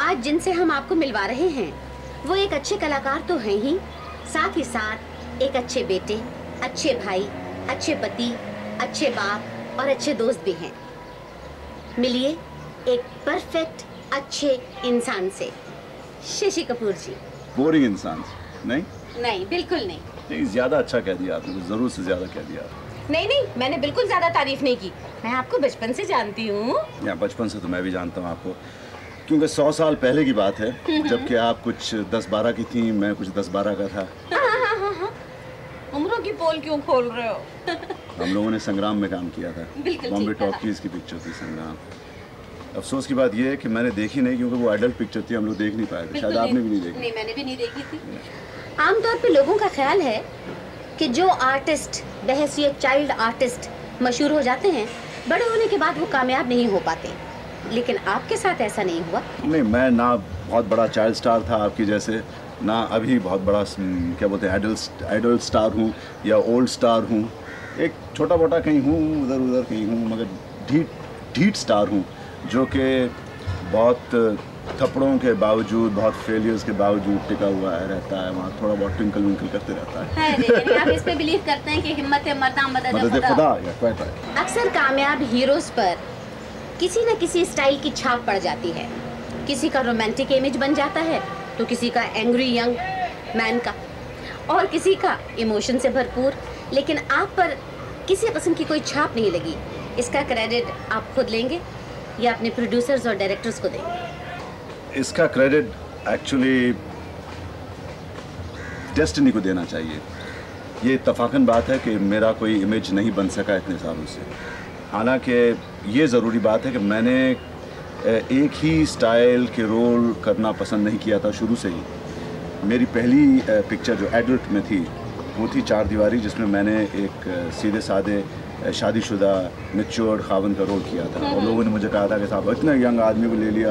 आज जिनसे हम आपको मिलवा रहे हैं वो एक अच्छे कलाकार तो हैं ही। साथ ही साथ एक अच्छे बेटे अच्छे भाई अच्छे पति अच्छे बाप और अच्छे दोस्त भी हैं। मिलिए एक परफेक्ट अच्छे इंसान से। शशि कपूर जी। बोरिंग इंसान नहीं? नहीं बिल्कुल नहीं। नहीं ज़्यादा अच्छा कह दिया आपने ज़रूर से ज़्यादा कह दिया नहीं नहीं मैंने बिल्कुल ज़्यादा तारीफ़ नहीं की। मैं आपको बचपन से जानती हूँ। बचपन से तो मैं भी जानता हूँ आपको। क्योंकि सौ साल पहले की बात है जबकि आप कुछ दस बारह की थी मैं कुछ दस बारह का था। उम्रों की पोल क्यों खोल रहे हो? हम लोगों ने संग्राम में काम किया था। बॉम्बे। टॉकीज की पिक्चर थी संग्राम। अफसोस की बात यह है कि मैंने देखी नहीं क्योंकि वो एडल्ट पिक्चर थी हम लोग देख नहीं पाए थे। शायद आपने भी नहीं देखी। नहीं मैंने भी नहीं देखी थी। आमतौर पे लोगों का ख्याल है कि जो आर्टिस्ट बहसीत चाइल्ड आर्टिस्ट मशहूर हो जाते हैं। बड़े होने के बाद वो कामयाब नहीं हो पाते। लेकिन आपके साथ ऐसा नहीं हुआ? नहीं, मैं ना बहुत बड़ा चाइल्ड स्टार था आपकी जैसे, ना अभी बहुत बड़ा क्या बोलते हैं स्टार हूँ या ओल्ड स्टार हूँ। एक छोटा मोटा कहीं हूँ, उधर उधर कहीं हूँ, मगर ढीठ ढीठ स्टार हूँ, जो कि बहुत थप्पड़ों के बावजूद बहुत फेलियर्स के बावजूद टिका हुआ है रहता है वहाँ थोड़ा बहुत ट्विंकल विंकल करते रहता है। आप इस पे बिलीव करते हैं कि हिम्मत है मर्दा मदद मदद खुदा। अक्सर कामयाब हीरोज पर किसी न किसी स्टाइल की छाप पड़ जाती है। किसी का रोमांटिक इमेज बन जाता है तो किसी का एंग्री यंग मैन का। और किसी का इमोशन से भरपूर लेकिन आप पर किसी किस्म की कोई छाप नहीं लगी। इसका क्रेडिट आप खुद लेंगे या अपने प्रोड्यूसर्स और डायरेक्टर्स को देंगे। इसका क्रेडिट एक्चुअली डेस्टिनी को देना चाहिए। ये इतफाकन बात है कि मेरा कोई इमेज नहीं बन सका इतने सालों से। हालाँकि ये ज़रूरी बात है कि मैंने एक ही स्टाइल के रोल करना पसंद नहीं किया था शुरू से ही। मेरी पहली पिक्चर जो एडल्ट में थी, वो थी चार दीवारी जिसमें मैंने एक सीधे साधे शादीशुदा मेच्योर खावन का रोल किया था। और लोगों ने मुझे कहा था कि साहब, इतने यंग आदमी को ले लिया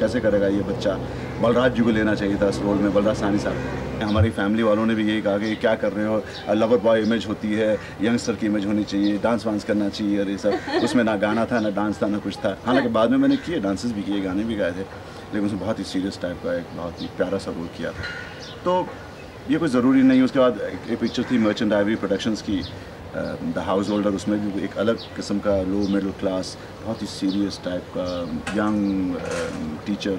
कैसे करेगा ये बच्चा? बलराज जी को लेना चाहिए था इस रोल में, बलराज सानी साहब। हमारी फैमिली वालों ने भी यही कहा कि क्या कर रहे हो? लवर बॉय इमेज होती है यंगस्टर की इमेज होनी चाहिए डांस वांस करना चाहिए और ये सब। उसमें ना गाना था, ना डांस था, ना कुछ था। हालाँकि बाद में मैंने किए डांसेस भी किए, गाने भी गाए थे। लेकिन उसमें बहुत ही सीरियस टाइप का एक बहुत ही प्यारा सा रोल किया था। तो ये कोई ज़रूरी नहीं, उसके बाद एक पिक्चर थी मर्चेंट आइवरी प्रोडक्शंस की। द हाउस होल्डर उसमें भी एक अलग किस्म का लो मिडिल क्लास बहुत ही सीरियस टाइप का young teacher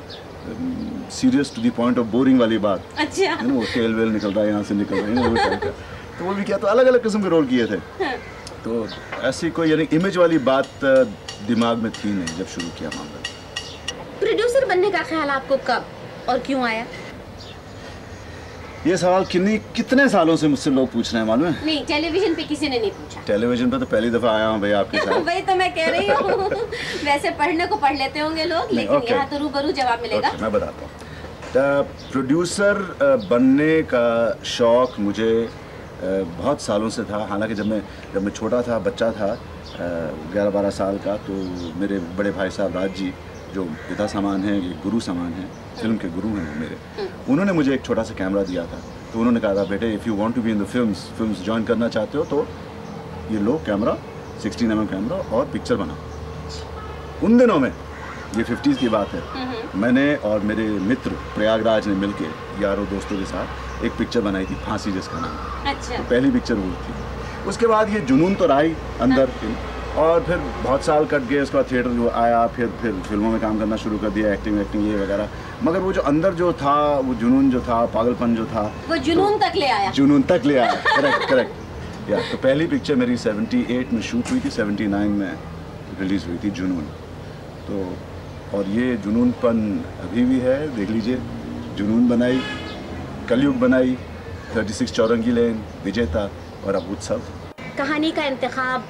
serious to the point of boring वाली बात। अच्छा। वो तेल वेल निकल रहा है यहाँ से निकल रहा है वो टाइप का। तो वो भी किया तो अलग अलग किस्म के रोल किए थे। तो ऐसी कोई यानी इमेज वाली बात दिमाग में थी नहीं जब शुरू किया मामला। प्रोड्यूसर बनने का ख्याल आपको कब और क्यों आया? ये सवाल किन्नी कितने सालों से मुझसे लोग पूछ रहे हैं मालूम है? नहीं टेलीविज़न पे किसी ने नहीं पूछा। टेलीविज़न पर तो पहली दफ़ा आया हूँ भैया आपके साथ। वही तो मैं कह रही हूँ। वैसे पढ़ने को पढ़ लेते होंगे लोग लेकिन okay. यहाँ तो रूबरू जवाब मिलेगा। ओके, मैं बताता हूँ। तो प्रोड्यूसर बनने का शौक़ मुझे बहुत सालों से था। हालाँकि जब मैं जब मैं छोटा था बच्चा था ग्यारह बारह साल का तो मेरे बड़े भाई साहब राज जी जो पिता समान हैं ये गुरु समान हैं फ़िल्म के गुरु हैं मेरे। उन्होंने मुझे एक छोटा सा कैमरा दिया था। तो उन्होंने कहा था बेटे if you want to be in the films films join करना चाहते हो तो ये लो कैमरा 16 एम कैमरा और पिक्चर बनाओ उन दिनों में ये फिफ्टीज़ की बात है मैंने और मेरे मित्र प्रयागराज ने मिलके यारों दोस्तों के साथ एक पिक्चर बनाई थी फांसी जिसका नाम अच्छा। तो पहली पिक्चर वो थी। उसके बाद ये जुनून तो रहा ही अंदर और फिर बहुत साल कट गए उसके बाद थिएटर जो आया फिर फिर फ़िल्मों में काम करना शुरू कर दिया एक्टिंग एक्टिंग ये वगैरह। मगर वो जो अंदर जो था वो जुनून जो था पागलपन जो था वो जुनून तो, तक ले आया। जुनून तक ले आया। करेक्ट करेक्ट या तो पहली पिक्चर मेरी 78 में शूट हुई थी 79 में रिलीज़ हुई थी जुनून। तो और ये जुनूनपन अभी भी है देख लीजिए। जुनून बनाई कलयुग बनाई 36 चौरंगी लेन विजेता और अब उत्सव। कहानी का इंतखाब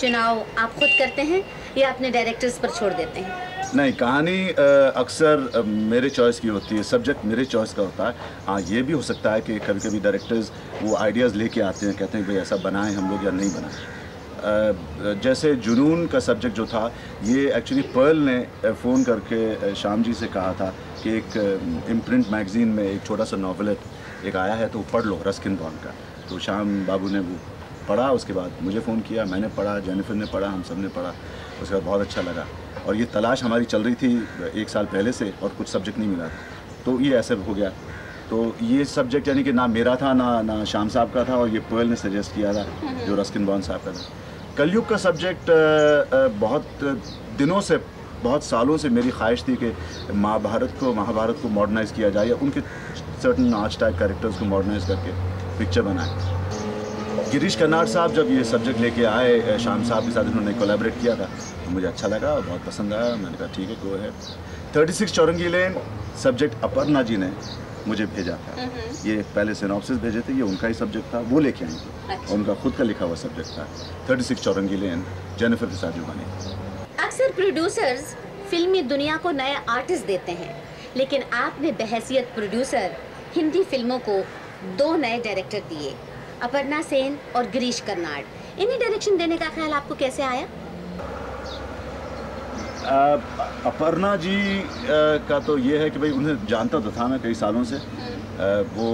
चुनाव आप खुद करते हैं या अपने डायरेक्टर्स पर छोड़ देते हैं? नहीं, कहानी अक्सर मेरे चॉइस की होती है सब्जेक्ट मेरे चॉइस का होता है। हाँ ये भी हो सकता है कि कभी कभी डायरेक्टर्स वो आइडियाज़ लेके आते हैं, कहते हैं, भाई ऐसा बनाएँ हम लोग या नहीं बनाएँ? जैसे जुनून का सब्जेक्ट जो था, ये एक्चुअली पर्ल ने फ़ोन करके श्याम जी से कहा था कि एक इम्प्रिंट मैगज़ीन में एक छोटा सा नॉवलेट एक आया है तो पढ़ लो रस्किन बॉन्ड का। तो श्याम बाबू ने वो पढ़ा उसके बाद मुझे फ़ोन किया मैंने पढ़ा जेनिफर ने पढ़ा हम सबने पढ़ा उसके बाद बहुत अच्छा लगा। और ये तलाश हमारी चल रही थी एक साल पहले से और कुछ सब्जेक्ट नहीं मिला। था तो ये ऐसे हो गया। तो ये सब्जेक्ट यानी कि ना मेरा था ना ना शाम साहब का था और ये पोयल ने सजेस्ट किया था जो रस्किन बॉन साहब का था। कलयुग का सब्जेक्ट बहुत दिनों से बहुत सालों से मेरी ख्वाहिश थी कि महाभारत को महाभारत को मॉडर्नाइज़ किया जाए या उनके सर्टन आर्च टाइप कैरेक्टर्स को मॉडर्नाइज़ करके पिक्चर बनाए। गिरीश कर्नाड साहब जब ये सब्जेक्ट लेके आए शाम साहब के साथ उन्होंने कोलैबोरेट किया था तो मुझे अच्छा लगा और बहुत पसंद आया। मैंने कहा ठीक है गो है thirty six Chowringhee lane subject Aparna ji ने मुझे भेजा था। ये पहले सिनॉप्सिस भेजे थे ये उनका ही सब्जेक्ट था वो लेके आई थी। अच्छा। उनका खुद का लिखा हुआ सब्जेक्ट था। Thirty six Chowringhee lane Jennifer के साथ जो बनी अक्सर प्रोड्यूसर्स फिल्मी दुनिया को नए आर्टिस्ट देते हैं लेकिन आपने बहसियत प्रोड्यूसर हिंदी फ़िल्मों को दो नए डायरेक्टर दिए। अपर्णा सेन और गिरीश कर्नाड। इन्हें डायरेक्शन देने का ख्याल आपको कैसे आया? अपर्णा जी अ, का तो ये है कि भाई उन्हें जानता तो था मैं कई सालों से। अ, वो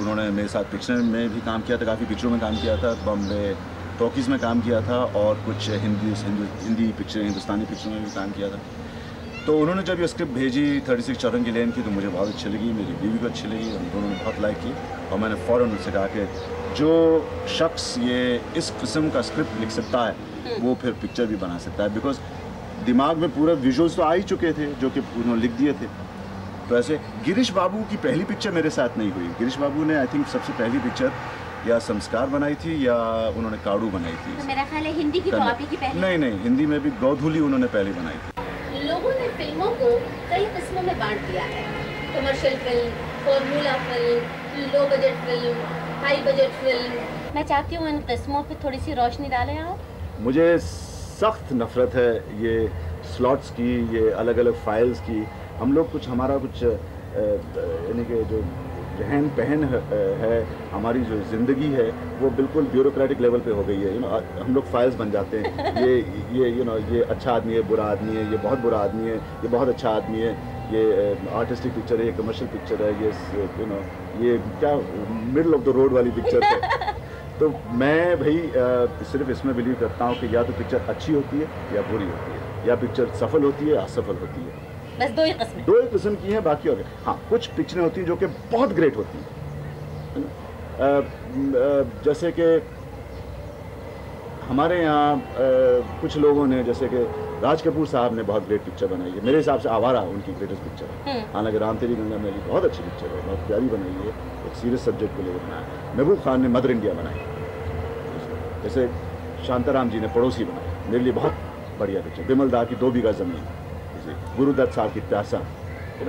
उन्होंने मेरे साथ पिक्चर में भी काम किया था काफ़ी पिक्चरों में काम किया था बॉम्बे टॉकीज़ में काम किया था और कुछ हिंदी हिंदी, पिक्चर हिंदुस्तानी पिक्चरों में भी काम किया था। तो उन्होंने जब ये स्क्रिप्ट भेजी थर्टी सिक्स चौरंगी लेन की तो मुझे बहुत अच्छी लगी मेरी बीवी को अच्छी लगी हम दोनों ने बहुत लाइक की और मैंने फ़ौरन उनसे कहा कि जो शख्स ये इस किस्म का स्क्रिप्ट लिख सकता है वो फिर पिक्चर भी बना सकता है बिकॉज़ दिमाग में पूरे विजुअल्स तो आ ही चुके थे जो कि उन्होंने लिख दिए थे। तो ऐसे गिरीश बाबू की पहली पिक्चर मेरे साथ नहीं हुई। गिरीश बाबू ने आई थिंक सबसे पहली पिक्चर या संस्कार बनाई थी या उन्होंने काड़ू बनाई थी। तो मेरा ख्याल है हिंदी की तो आप ही की पहली। नहीं नहीं हिंदी में भी गौधूली उन्होंने पहली बनाई थी। लोगों ने फ़िल्मों को कई किस्मों में बांट दिया है। Commercial film formula film low budget film high budget film मैं चाहती हूँ इन किस्मों पे थोड़ी सी रोशनी डालें आप। मुझे सख्त नफ़रत है ये स्लॉट्स की ये अलग अलग फाइल्स की। हम लोग कुछ हमारा कुछ यानी कि जो रहन पहन है, है हमारी जो ज़िंदगी है वो बिल्कुल ब्यूरोक्रेटिक लेवल पे हो गई है। यू नो हम लोग फाइल्स बन जाते हैं। ये ये यू नो ये अच्छा आदमी है बुरा आदमी है ये बहुत बुरा आदमी है ये बहुत अच्छा आदमी है। ये आर्टिस्टिक पिक्चर है ये कमर्शियल पिक्चर है ये यू नो ये क्या मिडल ऑफ़ द रोड वाली पिक्चर है। तो मैं भाई सिर्फ़ इसमें बिलीव करता हूँ कि या तो पिक्चर अच्छी होती है या बुरी होती है या पिक्चर सफल होती है या असफल होती है। बस दो ही किस्में। दो ही किस्म की हैं बाकी और हाँ कुछ पिक्चरें होती हैं जो कि बहुत ग्रेट होती हैं। जैसे कि हमारे यहाँ कुछ लोगों ने जैसे कि राज कपूर साहब ने बहुत ग्रेट पिक्चर बनाई है। मेरे हिसाब से आवारा उनकी ग्रेटेस्ट पिक्चर है। हालाँकि राम तेरी गंगा मेरी बहुत अच्छी पिक्चर है बहुत प्यारी बनाई है एक सीरियस सब्जेक्ट को लेकर बनाया महबूब खान ने मदर इंडिया बनाई जैसे शांताराम जी ने पड़ोसी बनाई मेरे लिए बहुत बढ़िया पिक्चर बिमल दा की दो बीघा ज़मीन। गुरुदत्त साहब की प्यासा।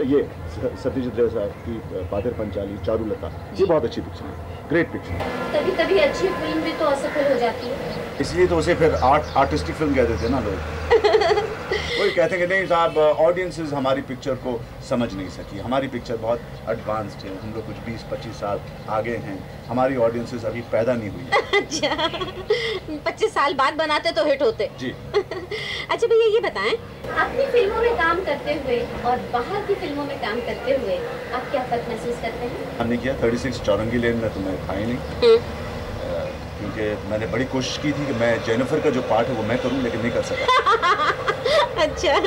ये स- सत्यजीत रे साहब की पाथर पंचाली चारूलता ये बहुत अच्छी पिक्चर है। ग्रेट पिक्चर कभी कभी अच्छी फ़िल्म भी तो असफल हो जाती है। इसलिए तो उसे फिर आर्ट आर्टिस्टिक फ़िल्म कहते थे ना लोग। वही कहते हैं कि नहीं साहब ऑडियंसेस हमारी पिक्चर को समझ नहीं सकी। हमारी पिक्चर बहुत एडवांस्ड है। हम लोग कुछ 20-25 साल आगे हैं। हमारी ऑडियंसेस अभी पैदा नहीं हुई अच्छा। पच्चीस साल बाद बनाते तो हिट होते। जी। अच्छा भैया ये बताएँ। अपनी फ़िल्मों में काम करते हुए और बाहर की फ़िल्मों में काम करते हुए आप क्या फ़र्क महसूस करते हैं? हमने किया 36 चौरंगी लेन में तो मैं था ही नहीं। अ, क्योंकि मैंने बड़ी कोशिश की थी कि मैं जेनिफर का जो पार्ट है वो मैं करूँ लेकिन नहीं कर सका। अच्छा।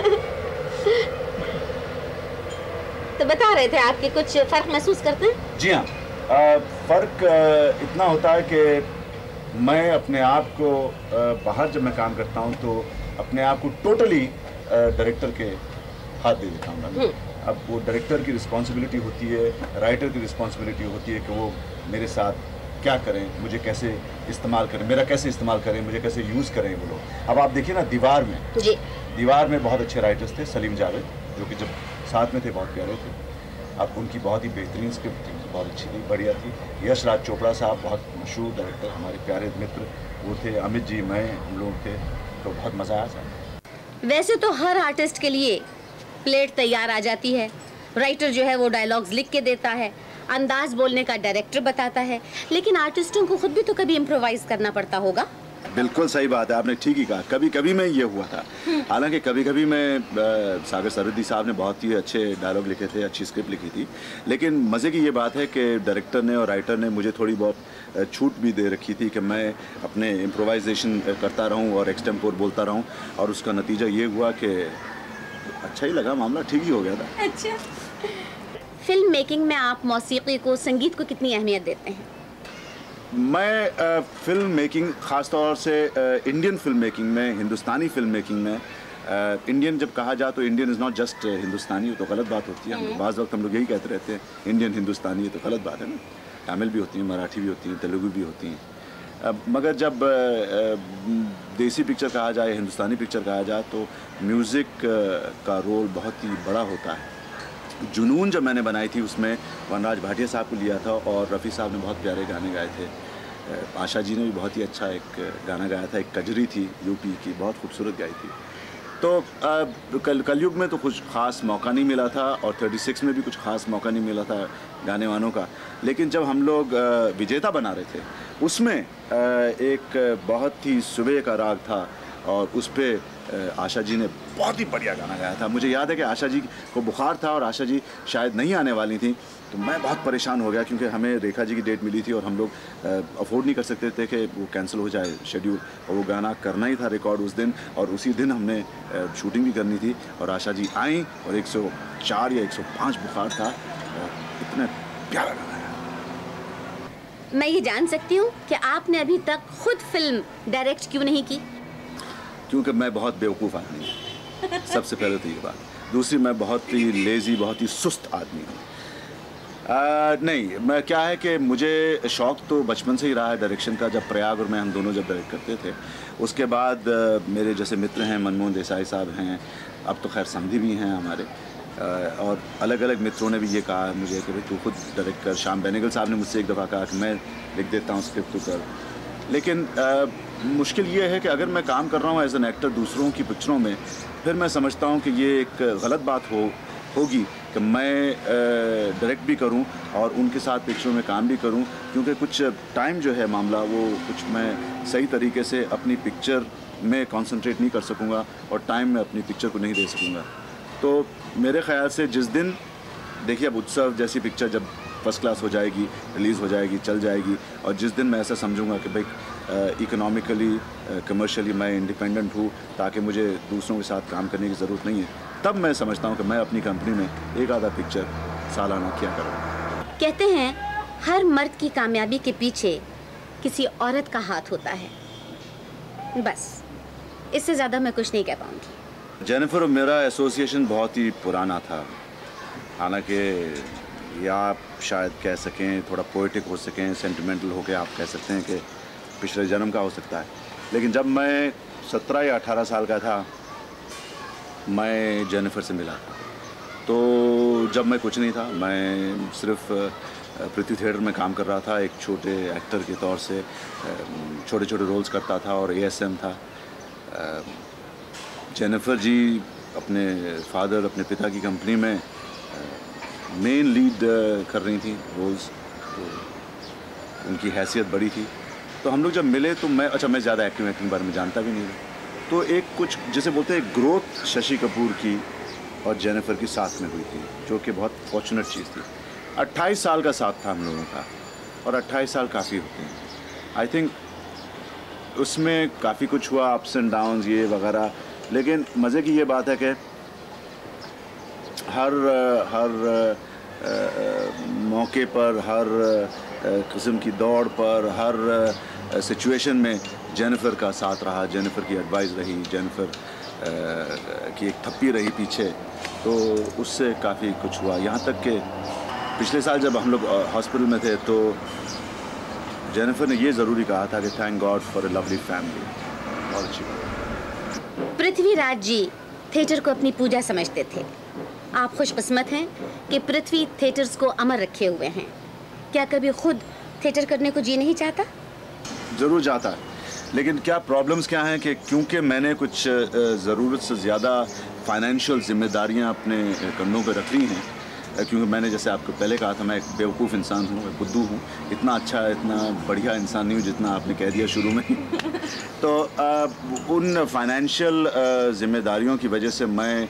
तो बता रहे थे आपके कुछ फ़र्क महसूस करते हैं? जी हाँ। फ़र्क इतना होता है कि मैं अपने आप को बाहर जब मैं काम करता हूँ तो अपने आप को टोटली डायरेक्टर के हाथ दे देता हूँ अब वो डायरेक्टर की रिस्पॉन्सिबिलिटी होती है राइटर की रिस्पॉन्सिबिलिटी होती है कि वो मेरे साथ क्या करें? मुझे कैसे इस्तेमाल करें? मेरा कैसे इस्तेमाल करें? मुझे कैसे यूज़ करें वो लोग? अब आप देखिए ना दीवार में। जी। दीवार में बहुत अच्छे राइटर्स थे सलीम जावेद जो कि जब साथ में थे बहुत प्यारे थे। अब उनकी बहुत ही बेहतरीन स्क्रिप्ट थी बहुत अच्छी थी बढ़िया थी। यश राज चोपड़ा साहब बहुत मशहूर डायरेक्टर हमारे प्यारे मित्र वो थे अमित जी मैं हम लोग थे तो बहुत मज़ा आया साहब वैसे तो हर आर्टिस्ट के लिए प्लेट तैयार आ जाती है। राइटर जो है वो डायलॉग्स लिख के देता है। अंदाज बोलने का डायरेक्टर बताता है। लेकिन आर्टिस्टों को खुद भी तो कभी इम्प्रोवाइज करना पड़ता होगा। बिल्कुल सही बात है आपने ठीक ही कहा। कभी कभी में ये हुआ था। हालाँकि कभी कभी मैं अ, सागर सरहदी साहब ने बहुत ही अच्छे डायलॉग लिखे थे अच्छी स्क्रिप्ट लिखी थी। लेकिन मज़े की ये बात है कि डायरेक्टर ने और राइटर ने मुझे थोड़ी बहुत छूट भी दे रखी थी कि मैं अपने इम्प्रोवाइजेशन करता रहूँ और एक्सटेम्पोर बोलता रहूँ। और उसका नतीजा ये हुआ कि अच्छा ही लगा मामला ठीक ही हो गया था। अच्छा। फ़िल्म मेकिंग में आप मौसीकी को संगीत को कितनी अहमियत देते हैं? मैं फ़िल्म मेकिंग ख़ास तौर से इंडियन फ़िल्म मेकिंग में हिंदुस्तानी फ़िल्म मेकिंग में इंडियन जब कहा जाए तो Indian is not just Hindustani तो गलत बात होती है। हम बाज़ वक्त हम लोग यही कहते रहते हैं इंडियन हिंदुस्तानी तो गलत बात है ना। तमिल भी होती हैं मराठी भी होती हैं तेलुगु भी होती हैं। अब मगर जब देसी पिक्चर कहा जाए हिंदुस्तानी पिक्चर कहा जाए तो म्यूज़िक का रोल बहुत ही बड़ा होता है। जुनून जब मैंने बनाई थी, उसमें वनराज भाटिया साहब को लिया था और रफ़ी साहब ने बहुत प्यारे गाने गाए थे। आशा जी ने भी बहुत ही अच्छा एक गाना गाया था, एक कजरी थी यूपी की, बहुत खूबसूरत गाई थी। तो कल, कलयुग में तो कुछ ख़ास मौका नहीं मिला था और 36 में भी कुछ ख़ास मौका नहीं मिला था गाने वानों का। लेकिन जब हम लोग विजेता बना रहे थे, उसमें एक बहुत ही सुबह का राग था और उस पर आशा जी ने बहुत ही बढ़िया गाना गाया था। मुझे याद है कि आशा जी को बुखार था और आशा जी शायद नहीं आने वाली थी। तो मैं बहुत परेशान हो गया क्योंकि हमें रेखा जी की डेट मिली थी और हम लोग अफोर्ड नहीं कर सकते थे कि वो कैंसिल हो जाए शेड्यूल और वो गाना करना ही था रिकॉर्ड उस दिन और उसी दिन हमने शूटिंग भी करनी थी और आशा जी आई और 104 या 105 बुखार था और इतना प्यारा गाना मैं ये जान सकती हूँ कि आपने अभी तक खुद फ़िल्म डायरेक्ट क्यों नहीं की? क्योंकि मैं बहुत बेवकूफ़ आदमी हूँ। सबसे पहले तो ये बात। दूसरी, मैं बहुत ही लेज़ी बहुत ही सुस्त आदमी हूँ। नहीं, मैं क्या है कि मुझे शौक़ तो बचपन से ही रहा है डायरेक्शन का, जब प्रयाग और मैं हम दोनों जब डायरेक्ट करते थे। उसके बाद मेरे जैसे मित्र हैं, मनमोहन देसाई साहब हैं। अब तो खैर समझी भी हैं हमारे। और अलग अलग मित्रों ने भी ये कहा मुझे कि भाई तू खुद डायरेक्ट कर। श्याम बेनेगल साहब ने मुझसे एक दफ़ा कहा कि मैं लिख देता हूँ स्क्रिप्ट तू कर। लेकिन मुश्किल ये है कि अगर मैं काम कर रहा हूँ एज एन एक्टर दूसरों की पिक्चरों में, फिर मैं समझता हूँ कि ये एक गलत बात हो, होगी कि मैं डायरेक्ट भी करूँ और उनके साथ पिक्चरों में काम भी करूँ, क्योंकि कुछ टाइम जो है मामला, वो कुछ मैं सही तरीके से अपनी पिक्चर में कंसंट्रेट नहीं कर सकूँगा और टाइम में अपनी पिक्चर को नहीं दे सकूँगा। तो मेरे ख्याल से जिस दिन, देखिए अब उत्सव जैसी पिक्चर जब फ़र्स्ट क्लास हो जाएगी रिलीज़ हो जाएगी चल जाएगी। और जिस दिन मैं ऐसा समझूँगा कि भाई इकोनॉमिकली कमर्शियली मैं इंडिपेंडेंट हूँ ताकि मुझे दूसरों के साथ काम करने की ज़रूरत नहीं है तब मैं समझता हूँ कि मैं अपनी कंपनी में एक आधा पिक्चर सालाना क्या करूँ। कहते हैं हर मर्द की कामयाबी के पीछे किसी औरत का हाथ होता है। बस इससे ज़्यादा मैं कुछ नहीं कह पाऊँगी। जेनिफर और मेरा एसोसिएशन बहुत ही पुराना था। हालाँकि या आप शायद कह सकें, थोड़ा पोइटिक हो सकें सेंटिमेंटल हो के आप कह सकते हैं कि पिछले जन्म का हो सकता है। लेकिन जब मैं सत्रह या अठारह साल का था, मैं जेनिफर से मिला। तो जब मैं कुछ नहीं था, मैं सिर्फ़ पृथ्वी थिएटर में काम कर रहा था, एक छोटे एक्टर के तौर से छोटे छोटे रोल्स करता था और ए था। जेनिफर जी अपने फादर अपने पिता की कंपनी में मेन लीड कर रही थी रोल्स तो उनकी हैसियत बड़ी थी। तो हम लोग जब मिले तो मैं अच्छा मैं ज़्यादा एक्टिंग एक्टिंग बारे में जानता भी नहीं था। तो एक कुछ, जैसे बोलते हैं ग्रोथ शशि कपूर की और जेनिफर की साथ में हुई थी, जो कि बहुत फॉर्चुनेट चीज़ थी। 28 साल का साथ था हम लोगों का, और 28 साल काफ़ी होते हैं। आई थिंक उसमें काफ़ी कुछ हुआ अप्स एंड डाउन्स ये वगैरह, लेकिन मज़े की ये बात है कि हर हर मौके पर, हर किस्म की दौड़ पर, हर सिचुएशन में जेनिफर का साथ रहा जेनिफर की एडवाइस रही जेनिफर की एक थप्पी रही पीछे। तो उससे काफ़ी कुछ हुआ। यहाँ तक कि पिछले साल जब हम लोग हॉस्पिटल में थे तो जेनिफर ने ये ज़रूरी कहा था कि thank God for a lovely family बहुत अच्छी पृथ्वीराज जी थिएटर को अपनी पूजा समझते थे। आप खुशकस्मत हैं कि पृथ्वी थिएटर्स को अमर रखे हुए हैं। क्या कभी खुद थिएटर करने को जी नहीं चाहता? ज़रूर जाता है। लेकिन क्या प्रॉब्लम्स क्या हैं कि क्योंकि मैंने कुछ ज़रूरत से ज़्यादा फाइनेंशियल जिम्मेदारियाँ अपने कंधों पर रख ली हैं क्योंकि मैंने जैसे आपको पहले कहा था, मैं एक बेवकूफ़ इंसान हूँ, एक बुद्धू हूँ। इतना अच्छा इतना बढ़िया इंसान नहीं हूँ जितना आपने कह दिया शुरू में। तो उन फाइनेंशियल जिम्मेदारियों की वजह से मैं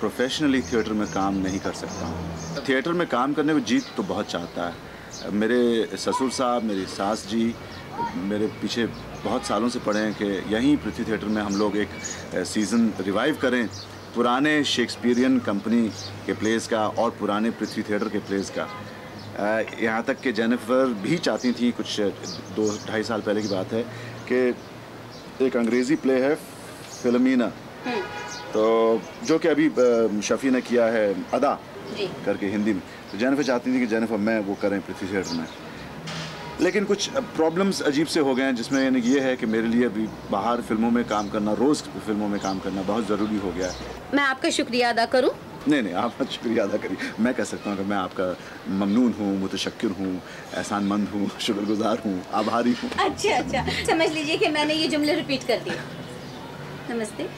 प्रोफेशनली थिएटर में काम नहीं कर सकता हूँ। थिएटर में काम करने को जीत तो बहुत चाहता है। मेरे ससुर साहब, मेरी सास जी, मेरे पीछे बहुत सालों से पढ़े हैं कि यहीं पृथ्वी थिएटर में हम लोग एक सीज़न रिवाइव करें। पुराने शेक्सपियरियन कंपनी के प्लेस का और पुराने पृथ्वी थिएटर के प्लेस का। यहाँ तक कि जेनिफर भी चाहती थी कुछ दो ढाई साल पहले की बात है कि एक अंग्रेज़ी प्ले है फिल्मीना हम्म। तो जो कि अभी शफ़ी ने किया है अदा करके हिंदी में। तो जेनिफर चाहती थी कि जेनिफर मैं वो करें पृथ्वी थिएटर में। लेकिन कुछ प्रॉब्लम्स अजीब से हो गए हैं जिसमें यानी ये है कि मेरे लिए अभी बाहर फ़िल्मों में काम करना रोज़ फ़िल्मों में काम करना बहुत ज़रूरी हो गया है। मैं आपका शुक्रिया अदा करूँ? नहीं नहीं आप शुक्रिया अदा करिए। मैं कह सकता हूँ कि मैं आपका ममनून हूँ मुतशक्र हूँ एहसानमंद हूँ शुक्रगुजार हूँ आभारी हूँ। अच्छा अच्छा। समझ लीजिए कि मैंने ये जुमले रिपीट कर दिए। नमस्ते।